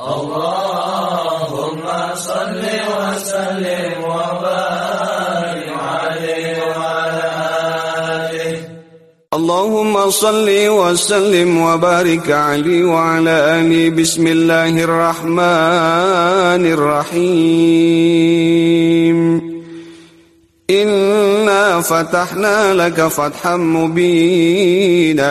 اللهم صل وسلم وبارك عليه وعلى آله. اللهم صل وسلم وبارك عليه وعلى آله. بسم الله الرحمن الرحيم. إنا فتحنا لك فتحا مبينا.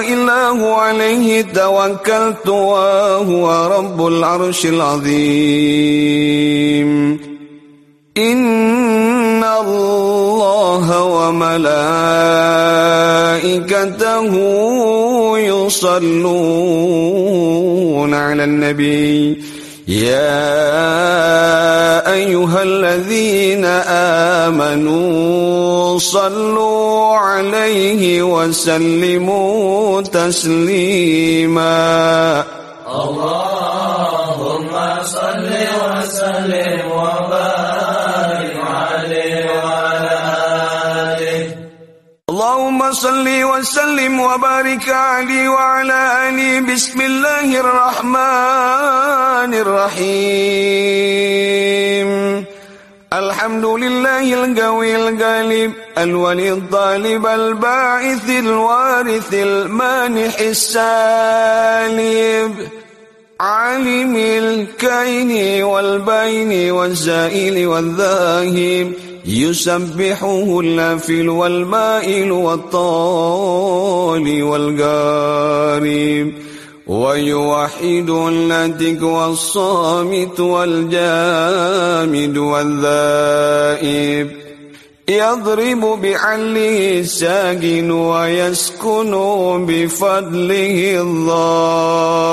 إلا هو عليه توكلت وهو رب العرش العظيم. إن الله وملائكته يصلون على النبي. يا أيها الذين آمنوا صلوا عليه وسلموا تسليما. اللهم صل وسلم صل وسلم وبارك عليه وعلى آله بسم الله الرحمن الرحيم. الحمد لله القوي الغالب الولي الطالب الباعث الوارث المانح السالب عالم الكين والبين والزائل والذاهب يسبحه اللافل والمائل والطال والقارب ويوحد الناتك والصامت والجامد والذائب. يضرب بعله الساكن ويسكن بفضله الضارب.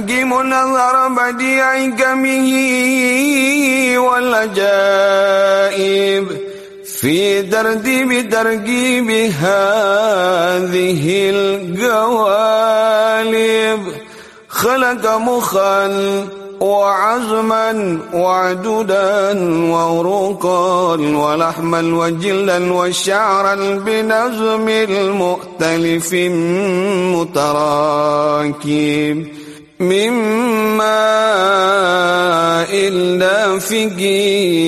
حكيم نظر بديع كمه والعجائب في ترتيب تركيب هذه القوالب خلق مخا وعزما وعددا وعروقا ولحما وجلا وشعرا بنظم المؤتلف متراكب. مما إلا فيك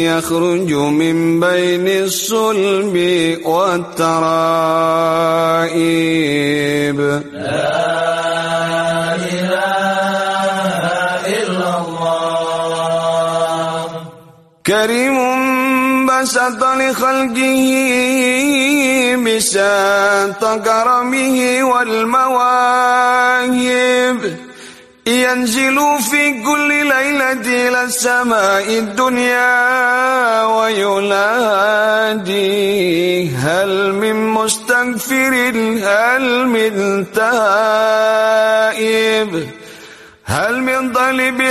يخرج من بين الصلب والترائب. لا إله إلا الله كريم بسط لخلقه بساط كرمه والمواهب. ينزل في كل ليلة إلى السماء الدنيا وينادي هل من مستغفر هل من تائب؟ هل من طالب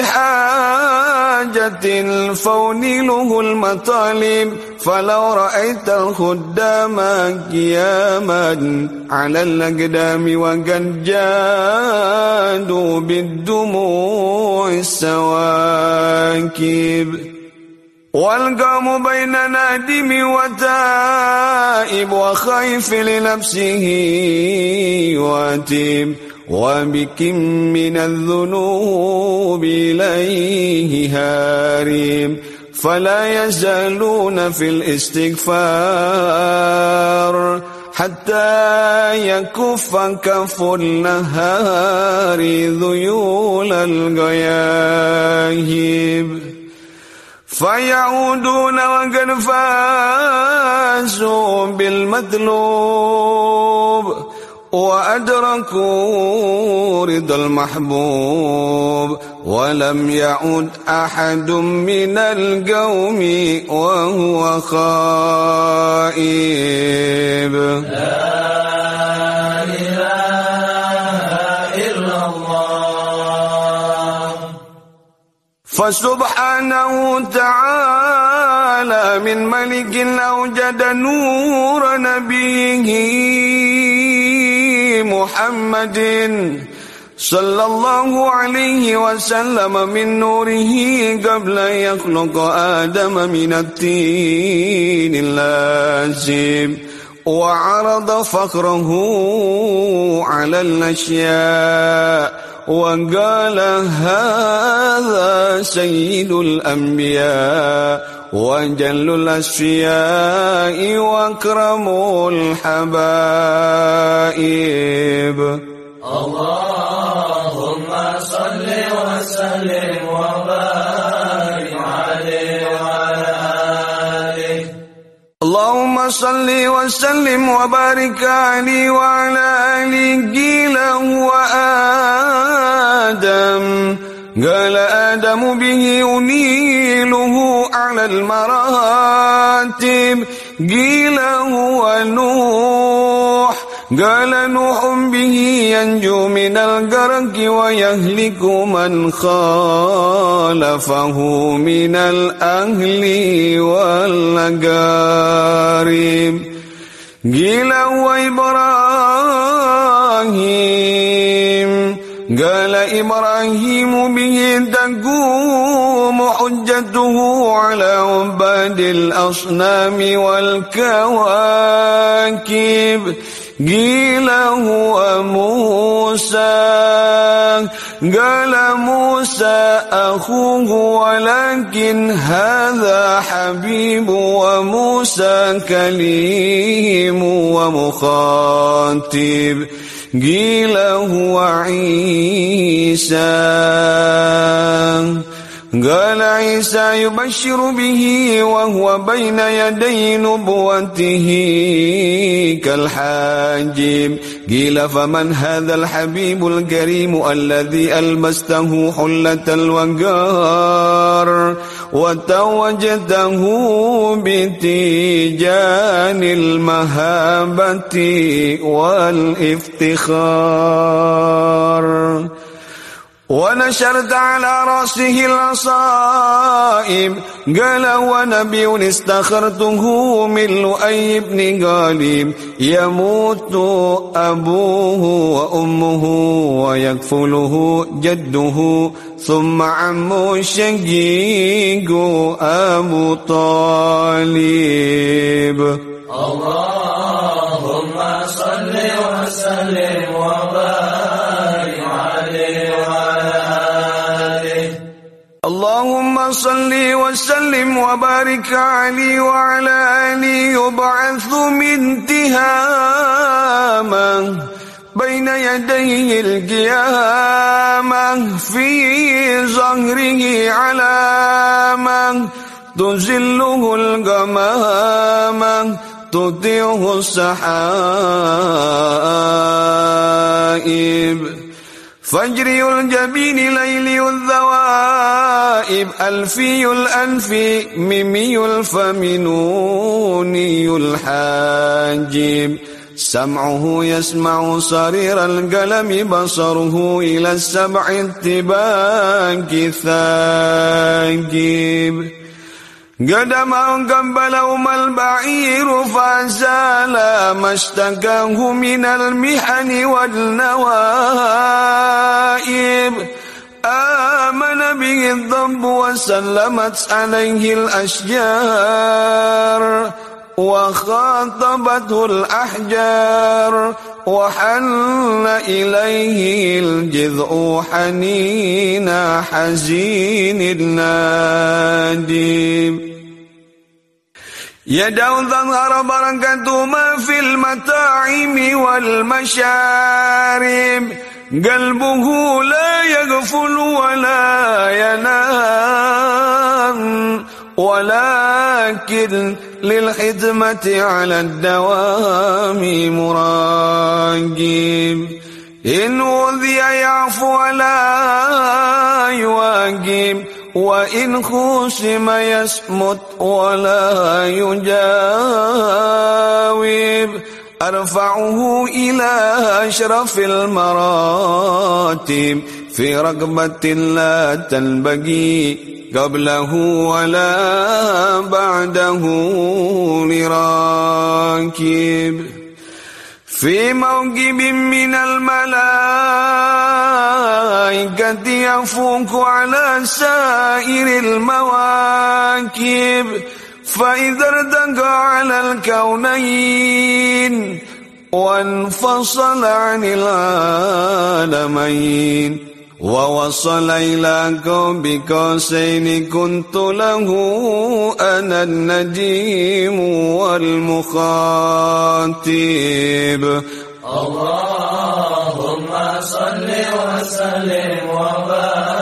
حاجة فونله المطالب. فلو رأيت الخدام قياما على الأقدام وقد جادوا بالدموع السواكب. والقوم بين نادم وتائب وخيف لنفسه واتيب وبكم من الذنوب إليه هارم فلا يزالون في الاستغفار حتى يكف كف النهار ذيول الغياهب. فيعودون وقد فازوا بالمطلوب وأدركوا رضا المحبوب ولم يعد أحد من القوم وهو خائب. لا إله إلا الله فسبحانه تعالى من ملك أوجد نور نبيه. محمد صلى الله عليه وسلم من نوره قبل يخلق آدم من التين اللازم وعرض فخره على الأشياء وقال هذا سيد الأنبياء وجل الأسفياء وأكرم الحبائب. اللهم صل وسلم وبارك عليه وعلى آله. اللهم صل وسلم وبارك عليه وعلى آله قيل هو آدم قال آدم به أنيله على المراتب. قيل هو نوح. قال نوح به ينجو من الغرق ويهلك من خالفه من الأهل والأقارب. قيل هو إبراهيم. قال إبراهيم به تقوم حجته على عباد الأصنام والكواكب قيل هو موسى قال موسى أخوه ولكن هذا حبيب وموسى كليم ومخاطب قيل هو عيسى قال عيسى يبشر به وهو بين يدي نبوته كالحاجب. قيل فمن هذا الحبيب الكريم الذي ألبسته حلة الوقار وتوجته بتيجان المهابة والإفتخار. ونشرت على رأسه العصائب. قال ونبي استخرته من لؤي بن غالب. يموت أبوه وأمه ويكفله جده. ثم عمه الشقيق أبو طالب. اللهم صل وسلم وبارك اللهم صل وسلم وبارك عليه وعلى آله يبعث من تهامة بين يديه القيامة في ظهره علامة تزله الغمامة تطيعه السحائب. فجري الجبين ليلي الذوائب ألفي الأنف ميمي الفم نوني الحاجب. سمعه يسمع صرير القلم بصره إلى السبع اتباك ثاقب. قدما قبلهما البعير فزال ما اشتكاه من المحن والنوائب. آمن به الضب وسلمت عليه الأشجار. وخاطبته الأحجار. وحن إليه الجذع حنين حزين النادم يدعو ظهر بركة ما في المطاعم والمشارب قلبه لا يغفل ولا ينام. ولكن للخدمة على الدوام مراقب. إن أوذي يعفو ولا يواجب وإن خصم يسمت ولا يجاوب أرفعه إلى أشرف المراتب في رقبة لا تنبغي قبله ولا بعده لراكب. في موكب من الملائكة يفوق على سائر المواكب فإذا ارتقى على الكونين وانفصل عن العالمين. ووصل إلى قوم قوسين كنت له أنا النجيم والمخاطب. اللهم صل وسلم وبارك